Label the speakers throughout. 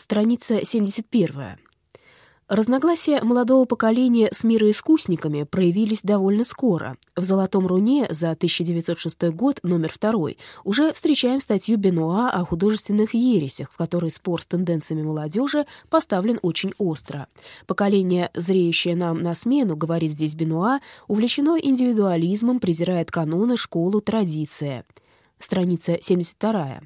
Speaker 1: Страница 71. Разногласия молодого поколения с мироискусниками проявились довольно скоро. В «Золотом руне» за 1906 год, номер 2, уже встречаем статью Бенуа о художественных ересях, в которой спор с тенденциями молодежи поставлен очень остро. Поколение, зреющее нам на смену, говорит здесь Бенуа, увлечено индивидуализмом, презирает каноны, школу, традиции страница 72.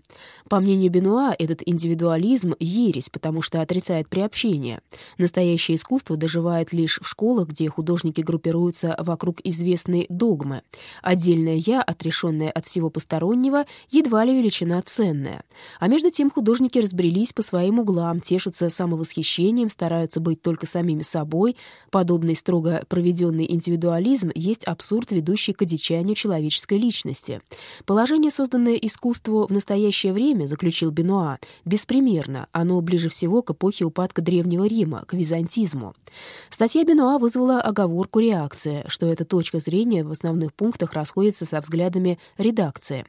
Speaker 1: По мнению Бенуа, этот индивидуализм — ересь, потому что отрицает приобщение. Настоящее искусство доживает лишь в школах, где художники группируются вокруг известной догмы. Отдельное «я», отрешенное от всего постороннего, едва ли величина ценная. А между тем художники разбрелись по своим углам, тешатся самовосхищением, стараются быть только самими собой. Подобный строго проведенный индивидуализм есть абсурд, ведущий к одичанию человеческой личности. Положение созданное искусству в настоящее время, заключил Бенуа, беспримерно, оно ближе всего к эпохе упадка Древнего Рима, к византизму. Статья Бенуа вызвала оговорку реакции, что эта точка зрения в основных пунктах расходится со взглядами редакции.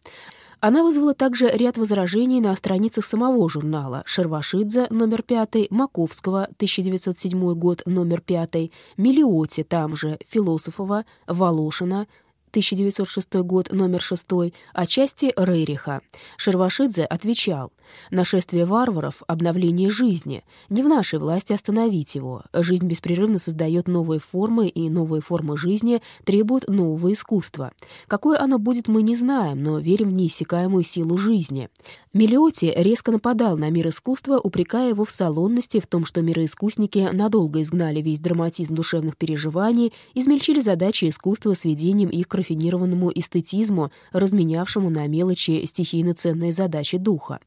Speaker 1: Она вызвала также ряд возражений на страницах самого журнала Шервашидзе, номер 5, Маковского, 1907 год, номер 5, Мелиоти, там же, Философова, Волошина, 1906 год, номер 6, о части Рейриха. Шервашидзе отвечал, «Нашествие варваров — обновление жизни. Не в нашей власти остановить его. Жизнь беспрерывно создает новые формы, и новые формы жизни требуют нового искусства. Какое оно будет, мы не знаем, но верим в неиссякаемую силу жизни». Мелиоти резко нападал на мир искусства, упрекая его в салонности, в том, что мироискусники надолго изгнали весь драматизм душевных переживаний, измельчили задачи искусства сведением их к рафинированному эстетизму, разменявшему на мелочи стихийно ценные задачи духа.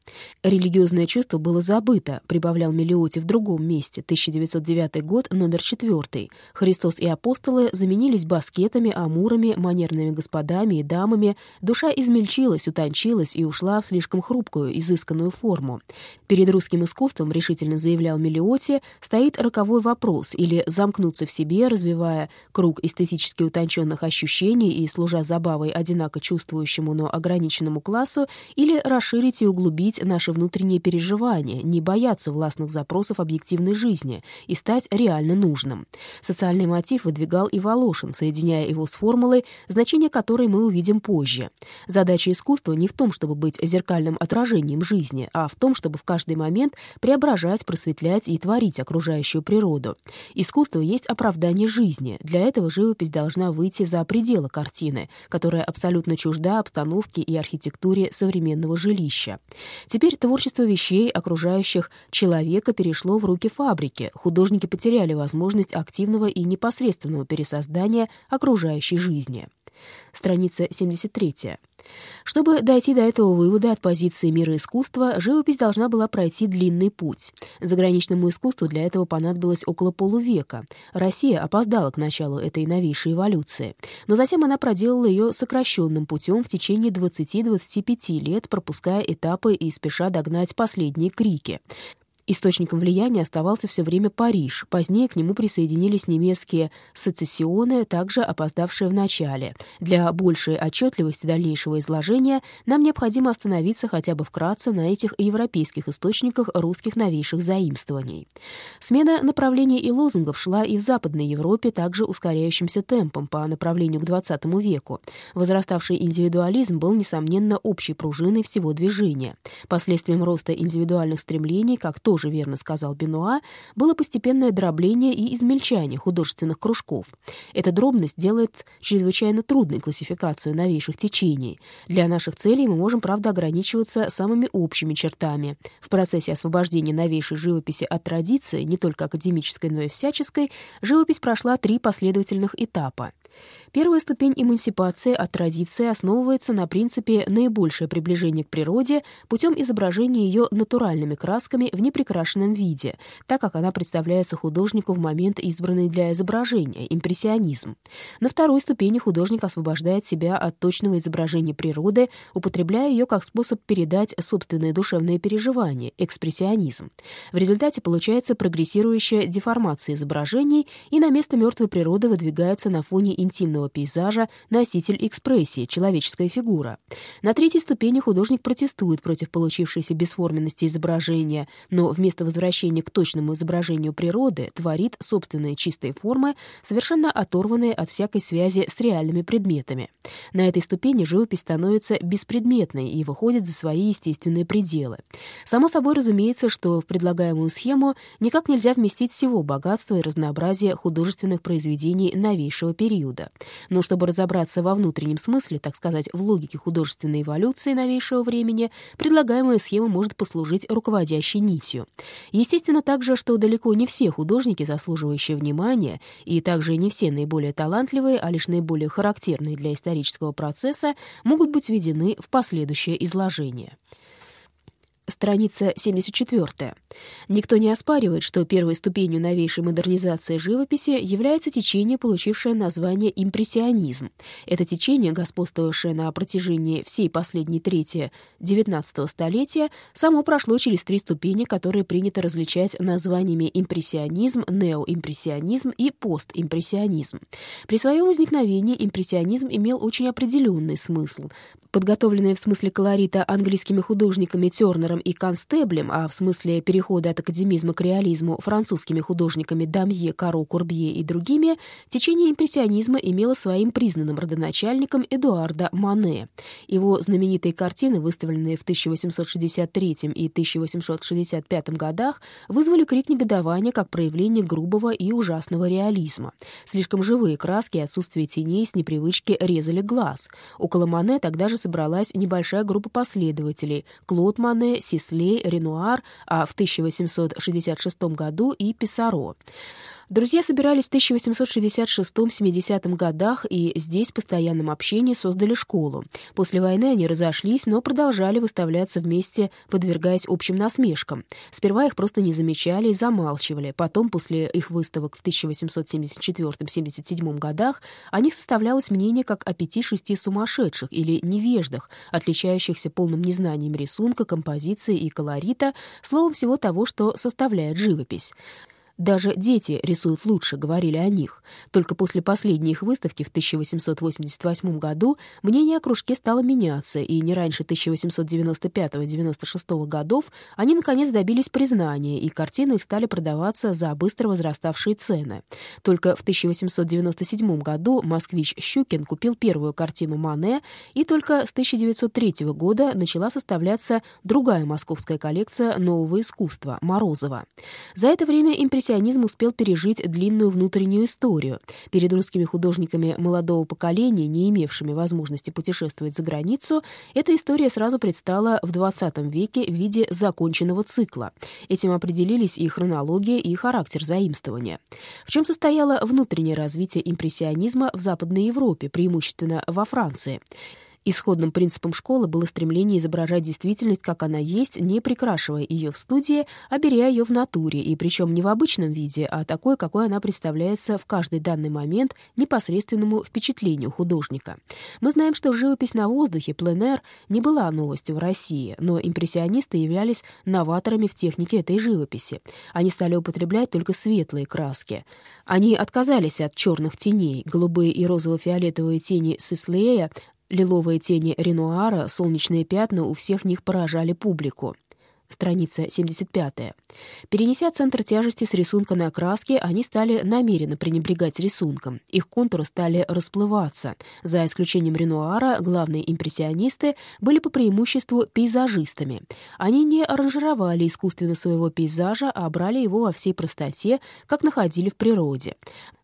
Speaker 1: «Религиозное чувство было забыто», прибавлял Мелиоти в другом месте, 1909 год, номер 4. «Христос и апостолы заменились баскетами, амурами, манерными господами и дамами, душа измельчилась, утончилась и ушла в слишком хрупкую, изысканную форму. Перед русским искусством, решительно заявлял Мелиоти, стоит роковой вопрос или замкнуться в себе, развивая круг эстетически утонченных ощущений и служа забавой одинако чувствующему, но ограниченному классу, или расширить и углубить наши внутренние переживания, не бояться властных запросов объективной жизни и стать реально нужным. Социальный мотив выдвигал и Волошин, соединяя его с формулой, значение которой мы увидим позже. Задача искусства не в том, чтобы быть зеркальным отражением жизни, а в том, чтобы в каждый момент преображать, просветлять и творить окружающую природу. Искусство есть оправдание жизни. Для этого живопись должна выйти за пределы картины картины, которая абсолютно чужда обстановке и архитектуре современного жилища. Теперь творчество вещей, окружающих человека, перешло в руки фабрики. Художники потеряли возможность активного и непосредственного пересоздания окружающей жизни. Страница 73. Чтобы дойти до этого вывода от позиции мира искусства, живопись должна была пройти длинный путь. Заграничному искусству для этого понадобилось около полувека. Россия опоздала к началу этой новейшей эволюции, но затем она проделала ее сокращенным путем в течение 20-25 лет, пропуская этапы и спеша догнать последние крики. Источником влияния оставался все время Париж. Позднее к нему присоединились немецкие сецессионы, также опоздавшие в начале. Для большей отчетливости дальнейшего изложения нам необходимо остановиться хотя бы вкратце на этих европейских источниках русских новейших заимствований. Смена направлений и лозунгов шла и в Западной Европе также ускоряющимся темпом по направлению к XX веку. Возраставший индивидуализм был, несомненно, общей пружиной всего движения. Последствием роста индивидуальных стремлений, как тоже тоже верно сказал Бенуа, было постепенное дробление и измельчание художественных кружков. Эта дробность делает чрезвычайно трудной классификацию новейших течений. Для наших целей мы можем, правда, ограничиваться самыми общими чертами. В процессе освобождения новейшей живописи от традиции, не только академической, но и всяческой, живопись прошла три последовательных этапа. Первая ступень эмансипации от традиции основывается на принципе наибольшее приближение к природе путем изображения ее натуральными красками в неприкрашенном виде, так как она представляется художнику в момент, избранный для изображения, импрессионизм. На второй ступени художник освобождает себя от точного изображения природы, употребляя ее как способ передать собственные душевные переживания, экспрессионизм. В результате получается прогрессирующая деформация изображений, и на место мертвой природы выдвигается на фоне интимного пейзажа носитель экспрессии, человеческая фигура. На третьей ступени художник протестует против получившейся бесформенности изображения, но вместо возвращения к точному изображению природы творит собственные чистые формы, совершенно оторванные от всякой связи с реальными предметами. На этой ступени живопись становится беспредметной и выходит за свои естественные пределы. Само собой разумеется, что в предлагаемую схему никак нельзя вместить всего богатства и разнообразия художественных произведений новейшего периода. Но чтобы разобраться во внутреннем смысле, так сказать, в логике художественной эволюции новейшего времени, предлагаемая схема может послужить руководящей нитью. Естественно также, что далеко не все художники, заслуживающие внимания, и также не все наиболее талантливые, а лишь наиболее характерные для исторического процесса, могут быть введены в последующее изложение. Страница 74. Никто не оспаривает, что первой ступенью новейшей модернизации живописи является течение, получившее название импрессионизм. Это течение, господствовавшее на протяжении всей последней трети XIX столетия, само прошло через три ступени, которые принято различать названиями импрессионизм, неоимпрессионизм и постимпрессионизм. При своем возникновении импрессионизм имел очень определенный смысл. Подготовленные в смысле колорита английскими художниками Тернером и Констеблем, а в смысле перехода от академизма к реализму французскими художниками Дамье, Каро, Курбье и другими, течение импрессионизма имело своим признанным родоначальником Эдуарда Мане. Его знаменитые картины, выставленные в 1863 и 1865 годах, вызвали крик негодования как проявление грубого и ужасного реализма. Слишком живые краски и отсутствие теней с непривычки резали глаз. Около Мане тогда же собралась небольшая группа последователей — Клод Мане, Сислей, Ренуар, а в 1866 году и Писаро. Друзья собирались в 1866-70 годах и здесь в постоянном общении создали школу. После войны они разошлись, но продолжали выставляться вместе, подвергаясь общим насмешкам. Сперва их просто не замечали и замалчивали. Потом, после их выставок в 1874-77 годах, о них составлялось мнение как о пяти-шести сумасшедших или невеждах, отличающихся полным незнанием рисунка, композиции и колорита, словом всего того, что составляет живопись. Даже дети рисуют лучше, говорили о них. Только после последней их выставки в 1888 году мнение о кружке стало меняться, и не раньше 1895-96 годов они, наконец, добились признания, и картины их стали продаваться за быстро возраставшие цены. Только в 1897 году москвич Щукин купил первую картину Мане, и только с 1903 года начала составляться другая московская коллекция нового искусства — Морозова. За это время импрессионисты импрессионизм успел пережить длинную внутреннюю историю. Перед русскими художниками молодого поколения, не имевшими возможности путешествовать за границу, эта история сразу предстала в XX веке в виде законченного цикла. Этим определились и хронология, и характер заимствования. В чем состояло внутреннее развитие импрессионизма в Западной Европе, преимущественно во Франции? Исходным принципом школы было стремление изображать действительность, как она есть, не прикрашивая ее в студии, а беря ее в натуре, и причем не в обычном виде, а такой, какой она представляется в каждый данный момент непосредственному впечатлению художника. Мы знаем, что живопись на воздухе, пленэр, не была новостью в России, но импрессионисты являлись новаторами в технике этой живописи. Они стали употреблять только светлые краски. Они отказались от черных теней, голубые и розово-фиолетовые тени Сислея Лиловые тени Ренуара, солнечные пятна у всех них поражали публику. Страница 75. Перенеся центр тяжести с рисунка на краски, они стали намеренно пренебрегать рисунком. Их контуры стали расплываться. За исключением Ренуара, главные импрессионисты были по преимуществу пейзажистами. Они не аранжировали искусственно своего пейзажа, а брали его во всей простоте, как находили в природе.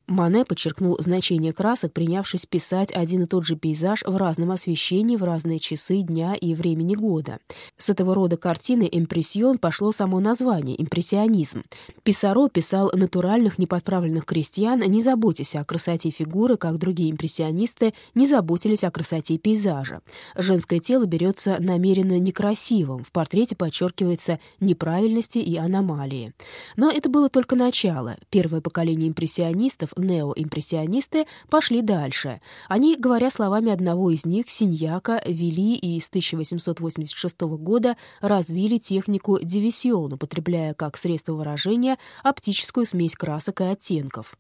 Speaker 1: Мане подчеркнул значение красок, принявшись писать один и тот же пейзаж в разном освещении в разные часы дня и времени года. С этого рода картины «импрессион» пошло само название «импрессионизм». Писаро писал натуральных неподправленных крестьян, не заботясь о красоте фигуры, как другие импрессионисты не заботились о красоте пейзажа. Женское тело берется намеренно некрасивым, в портрете подчеркивается неправильности и аномалии. Но это было только начало. Первое поколение импрессионистов неоимпрессионисты пошли дальше. Они, говоря словами одного из них, Синьяка, вели и с 1886 года развили технику дивисион, употребляя как средство выражения оптическую смесь красок и оттенков.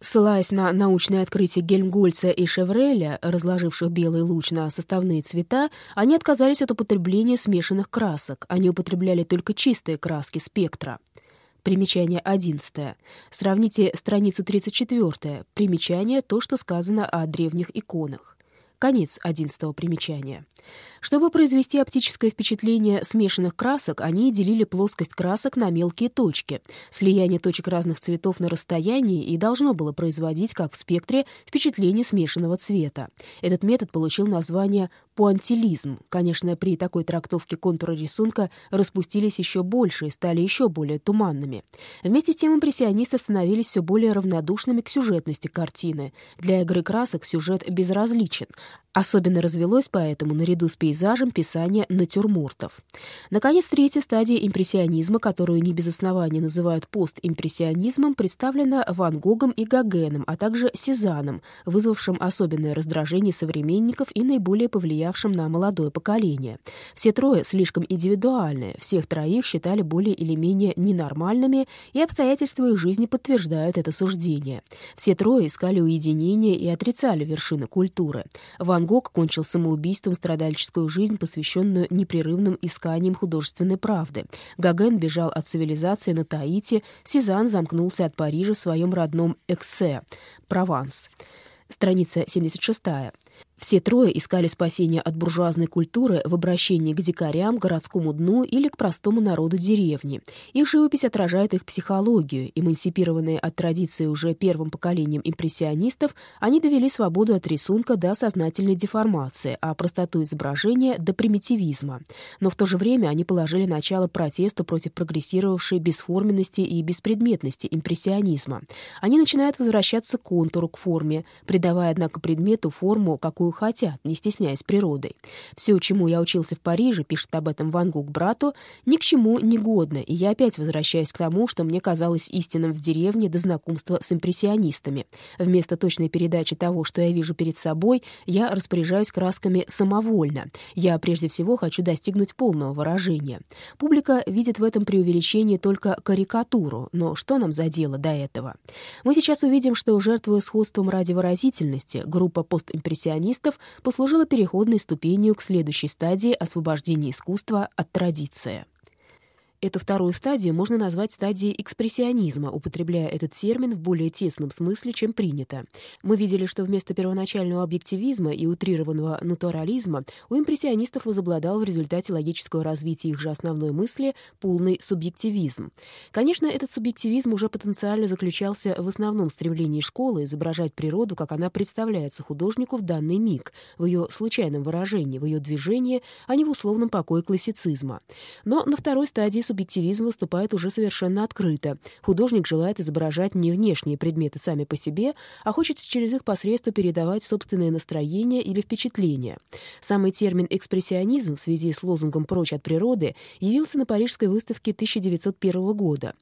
Speaker 1: Ссылаясь на научные открытия Гельмгольца и Шевреля, разложивших белый луч на составные цвета, они отказались от употребления смешанных красок. Они употребляли только чистые краски спектра. Примечание 11. Сравните страницу 34. Примечание — то, что сказано о древних иконах. Конец 11 примечания. Чтобы произвести оптическое впечатление смешанных красок, они делили плоскость красок на мелкие точки. Слияние точек разных цветов на расстоянии и должно было производить, как в спектре, впечатление смешанного цвета. Этот метод получил название пуантилизм. Конечно, при такой трактовке контура рисунка распустились еще больше и стали еще более туманными. Вместе с тем импрессионисты становились все более равнодушными к сюжетности картины. Для игры красок сюжет безразличен. Особенно развелось поэтому наряду с пейзажем писание натюрмортов. Наконец, третья стадия импрессионизма, которую не без основания называют постимпрессионизмом, представлена Ван Гогом и Гогеном, а также Сезаном, вызвавшим особенное раздражение современников и наиболее повлиявшим на молодое поколение. Все трое слишком индивидуальны, всех троих считали более или менее ненормальными, и обстоятельства их жизни подтверждают это суждение. Все трое искали уединения и отрицали вершины культуры. Ван Гог кончил самоубийством страдальческую жизнь, посвященную непрерывным исканиям художественной правды. Гоген бежал от цивилизации на Таити, Сезанн замкнулся от Парижа в своем родном Эксе, Прованс. Страница 76. Все трое искали спасения от буржуазной культуры в обращении к дикарям, городскому дну или к простому народу деревни. Их живопись отражает их психологию. Эмансипированные от традиции уже первым поколением импрессионистов, они довели свободу от рисунка до сознательной деформации, а простоту изображения — до примитивизма. Но в то же время они положили начало протесту против прогрессировавшей бесформенности и беспредметности импрессионизма. Они начинают возвращаться к контуру, к форме, придавая, однако, предмету форму, какую какую хотят, не стесняясь природой. Все, чему я учился в Париже, пишет об этом Ван Гог брату, ни к чему не годно, и я опять возвращаюсь к тому, что мне казалось истинным в деревне до знакомства с импрессионистами. Вместо точной передачи того, что я вижу перед собой, я распоряжаюсь красками самовольно. Я прежде всего хочу достигнуть полного выражения. Публика видит в этом преувеличении только карикатуру, но что нам за дело до этого? Мы сейчас увидим, что, жертвуя сходством ради выразительности, группа постимпрессионистов артистов послужило переходной ступенью к следующей стадии освобождения искусства от традиции. Эту вторую стадию можно назвать стадией экспрессионизма, употребляя этот термин в более тесном смысле, чем принято. Мы видели, что вместо первоначального объективизма и утрированного натурализма у импрессионистов возобладал в результате логического развития их же основной мысли полный субъективизм. Конечно, этот субъективизм уже потенциально заключался в основном стремлении школы изображать природу, как она представляется художнику в данный миг, в ее случайном выражении, в ее движении, а не в условном покое классицизма. Но на второй стадии субъективизм выступает уже совершенно открыто. Художник желает изображать не внешние предметы сами по себе, а хочет через их посредство передавать собственное настроение или впечатление. Самый термин «экспрессионизм» в связи с лозунгом «прочь от природы» явился на Парижской выставке 1901 года.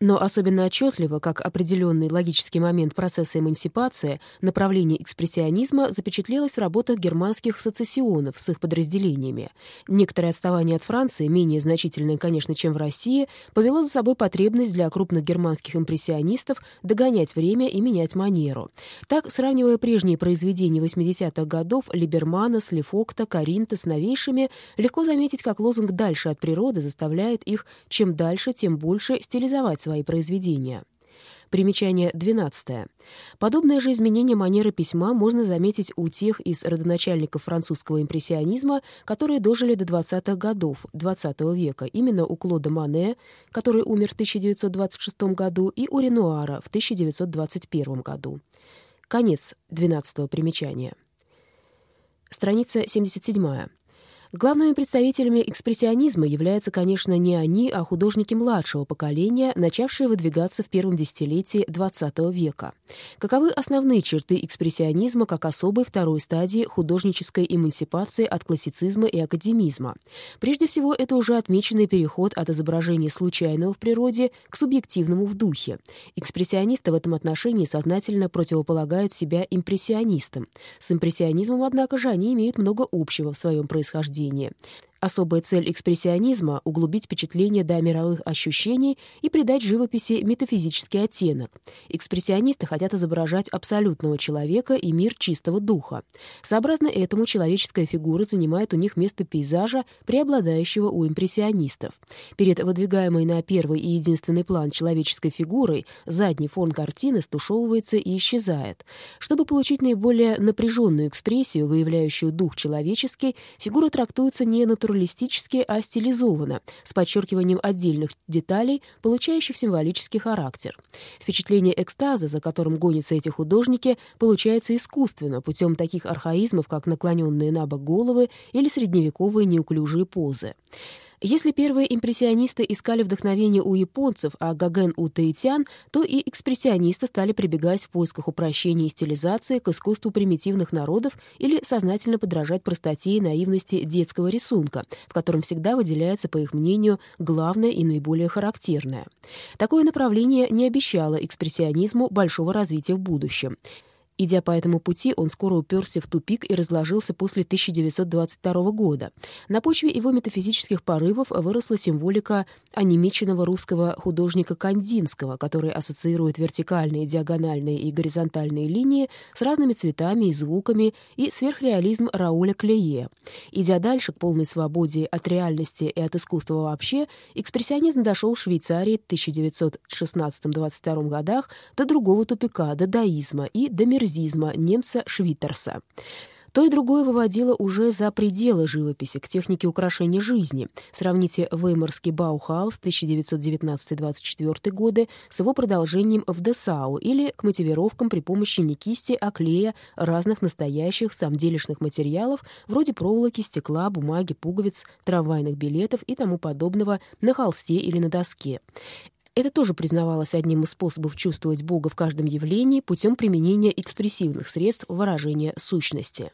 Speaker 1: Но особенно отчетливо, как определенный логический момент процесса эмансипации, направление экспрессионизма запечатлелось в работах германских сецессионов с их подразделениями. Некоторое отставание от Франции, менее значительное, конечно, чем в России, повело за собой потребность для крупных германских импрессионистов догонять время и менять манеру. Так, сравнивая прежние произведения 80-х годов Либермана, Слефокта, Каринта с новейшими, легко заметить, как лозунг «дальше от природы» заставляет их чем дальше, тем больше стилизовать свои произведения. Примечание 12. Подобное же изменение манеры письма можно заметить у тех из родоначальников французского импрессионизма, которые дожили до 20-х годов XX века, именно у Клода Мане, который умер в 1926 году, и у Ренуара в 1921 году. Конец 12 примечания. Страница 77. Главными представителями экспрессионизма являются, конечно, не они, а художники младшего поколения, начавшие выдвигаться в первом десятилетии XX века. Каковы основные черты экспрессионизма как особой второй стадии художнической эмансипации от классицизма и академизма? Прежде всего, это уже отмеченный переход от изображения случайного в природе к субъективному в духе. Экспрессионисты в этом отношении сознательно противополагают себя импрессионистам. С импрессионизмом, однако же, они имеют много общего в своем происхождении поведения. Особая цель экспрессионизма — углубить впечатление до мировых ощущений и придать живописи метафизический оттенок. Экспрессионисты хотят изображать абсолютного человека и мир чистого духа. Сообразно этому человеческая фигура занимает у них место пейзажа, преобладающего у импрессионистов. Перед выдвигаемой на первый и единственный план человеческой фигурой задний фон картины стушевывается и исчезает. Чтобы получить наиболее напряженную экспрессию, выявляющую дух человеческий, фигура трактуется не натуралистически, а стилизованно, с подчеркиванием отдельных деталей, получающих символический характер. Впечатление экстаза, за которым гонятся эти художники, получается искусственно, путем таких архаизмов, как наклоненные на бок головы или средневековые неуклюжие позы. Если первые импрессионисты искали вдохновение у японцев, а Гоген у таитян, то и экспрессионисты стали прибегать в поисках упрощения и стилизации к искусству примитивных народов или сознательно подражать простоте и наивности детского рисунка, в котором всегда выделяется, по их мнению, главное и наиболее характерное. Такое направление не обещало экспрессионизму большого развития в будущем. Идя по этому пути, он скоро уперся в тупик и разложился после 1922 года. На почве его метафизических порывов выросла символика онемеченного русского художника Кандинского, который ассоциирует вертикальные, диагональные и горизонтальные линии с разными цветами и звуками, и сверхреализм Рауля Клее. Идя дальше к полной свободе от реальности и от искусства вообще, экспрессионизм дошел в Швейцарии в 1916-22 годах до другого тупика, до даизма и до мир мерзизма немца Швиттерса. То и другое выводило уже за пределы живописи, к технике украшения жизни. Сравните Веймарский Баухаус 1919-24 годы с его продолжением в Десау или к мотивировкам при помощи не кисти, а клея разных настоящих самделишных материалов вроде проволоки, стекла, бумаги, пуговиц, трамвайных билетов и тому подобного на холсте или на доске. Это тоже признавалось одним из способов чувствовать Бога в каждом явлении путем применения экспрессивных средств выражения сущности.